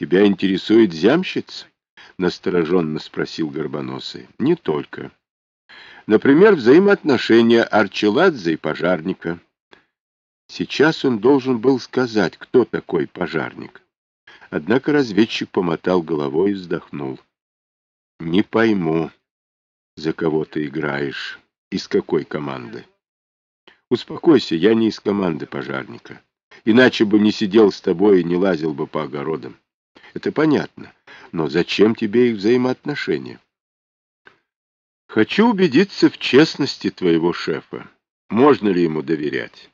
Тебя интересует зямщица? Настороженно спросил Горбоносый. Не только. Например, взаимоотношения Арчеладзе и пожарника. Сейчас он должен был сказать, кто такой пожарник. Однако разведчик помотал головой и вздохнул. Не пойму, за кого ты играешь, из какой команды. Успокойся, я не из команды пожарника. Иначе бы не сидел с тобой и не лазил бы по огородам. Это понятно. Но зачем тебе их взаимоотношения? Хочу убедиться в честности твоего шефа. Можно ли ему доверять?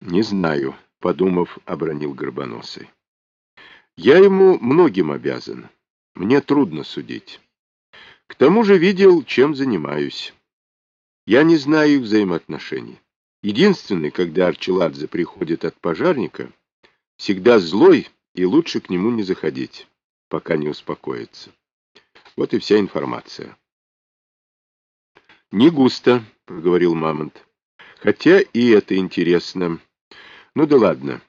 Не знаю, подумав, обронил Горбоносый. Я ему многим обязан. Мне трудно судить. К тому же видел, чем занимаюсь. Я не знаю их взаимоотношений. Единственный, когда Арчеладзе приходит от пожарника, всегда злой, и лучше к нему не заходить, пока не успокоится. Вот и вся информация. «Не густо», — проговорил Мамонт. «Хотя и это интересно. Ну да ладно.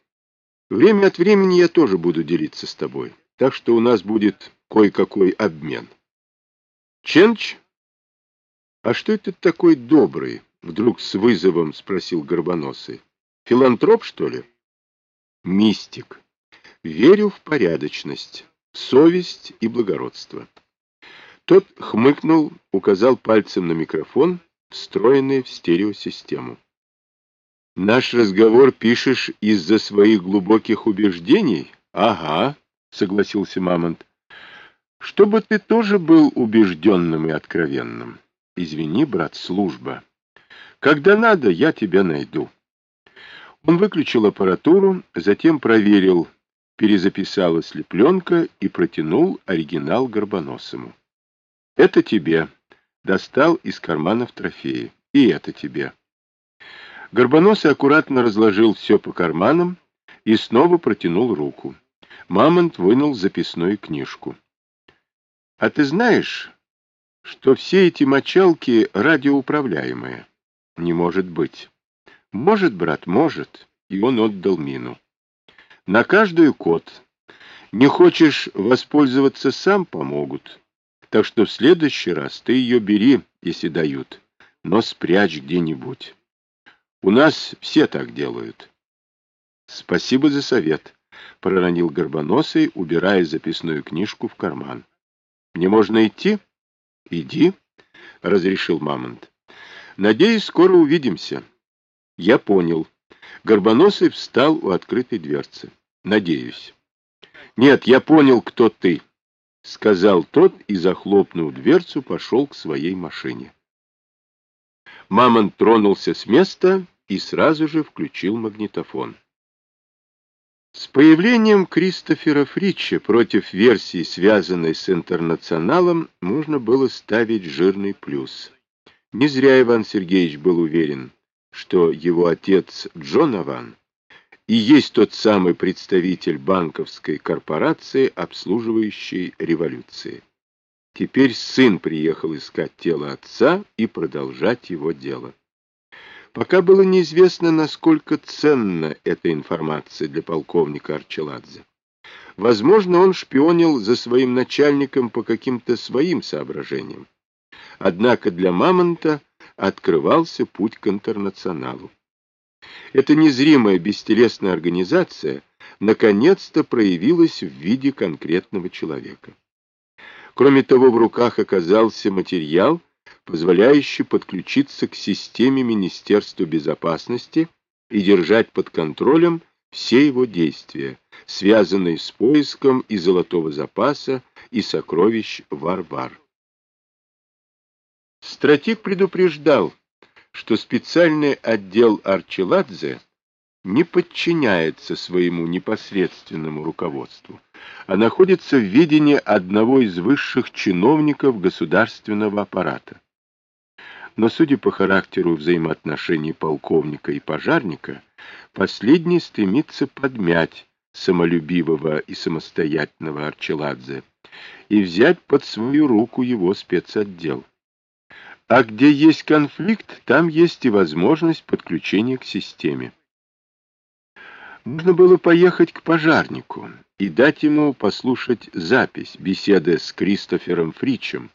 Время от времени я тоже буду делиться с тобой, так что у нас будет кое-какой обмен». «Ченч? А что это такой добрый?» — вдруг с вызовом спросил Горбоносый. «Филантроп, что ли?» «Мистик. Верю в порядочность, совесть и благородство». Тот хмыкнул, указал пальцем на микрофон, встроенный в стереосистему. «Наш разговор пишешь из-за своих глубоких убеждений?» «Ага», — согласился Мамонт. «Чтобы ты тоже был убежденным и откровенным. Извини, брат, служба». Когда надо, я тебя найду. Он выключил аппаратуру, затем проверил, перезаписалась ли пленка и протянул оригинал Горбоносому. Это тебе. Достал из карманов трофеи. И это тебе. Горбоносый аккуратно разложил все по карманам и снова протянул руку. Мамонт вынул записную книжку. — А ты знаешь, что все эти мочалки радиоуправляемые? Не может быть. Может, брат, может. И он отдал мину. На каждую код. Не хочешь воспользоваться сам, помогут. Так что в следующий раз ты ее бери, если дают, но спрячь где-нибудь. У нас все так делают. Спасибо за совет, — проронил Горбоносый, убирая записную книжку в карман. Мне можно идти? Иди, — разрешил Мамонт. Надеюсь, скоро увидимся. Я понял. Горбоносый встал у открытой дверцы. Надеюсь. Нет, я понял, кто ты, сказал тот и, захлопнув дверцу, пошел к своей машине. Мамонт тронулся с места и сразу же включил магнитофон. С появлением Кристофера Фрича против версии, связанной с интернационалом, можно было ставить жирный плюс. Не зря Иван Сергеевич был уверен, что его отец Джон Аван и есть тот самый представитель банковской корпорации, обслуживающей революции. Теперь сын приехал искать тело отца и продолжать его дело. Пока было неизвестно, насколько ценна эта информация для полковника Арчеладзе. Возможно, он шпионил за своим начальником по каким-то своим соображениям. Однако для Мамонта открывался путь к интернационалу. Эта незримая бестелесная организация наконец-то проявилась в виде конкретного человека. Кроме того, в руках оказался материал, позволяющий подключиться к системе Министерства безопасности и держать под контролем все его действия, связанные с поиском и золотого запаса, и сокровищ Варвар. -вар. Стратег предупреждал, что специальный отдел Арчеладзе не подчиняется своему непосредственному руководству, а находится в видении одного из высших чиновников государственного аппарата. Но, судя по характеру взаимоотношений полковника и пожарника, последний стремится подмять самолюбивого и самостоятельного Арчеладзе и взять под свою руку его спецотдел. А где есть конфликт, там есть и возможность подключения к системе. Можно было поехать к пожарнику и дать ему послушать запись беседы с Кристофером Фричем.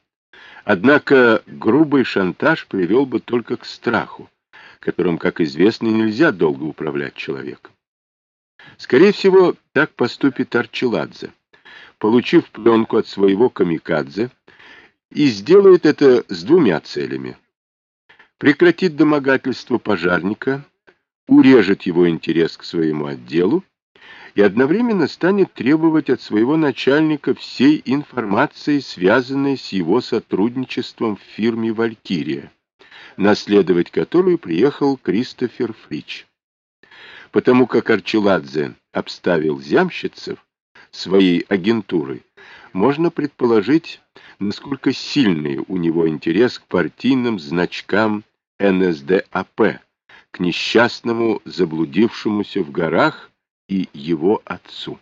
Однако грубый шантаж привел бы только к страху, которым, как известно, нельзя долго управлять человеком. Скорее всего, так поступит Арчеладзе, получив пленку от своего камикадзе, и сделает это с двумя целями. Прекратит домогательство пожарника, урежет его интерес к своему отделу и одновременно станет требовать от своего начальника всей информации, связанной с его сотрудничеством в фирме «Валькирия», наследовать которую приехал Кристофер Фрич. Потому как Арчеладзе обставил зямщицев своей агентурой, можно предположить, насколько сильный у него интерес к партийным значкам НСДАП, к несчастному заблудившемуся в горах и его отцу.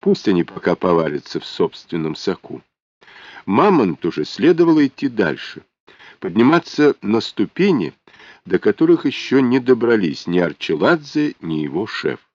Пусть они пока поварятся в собственном соку. Мамонт уже следовало идти дальше, подниматься на ступени, до которых еще не добрались ни Арчеладзе, ни его шеф.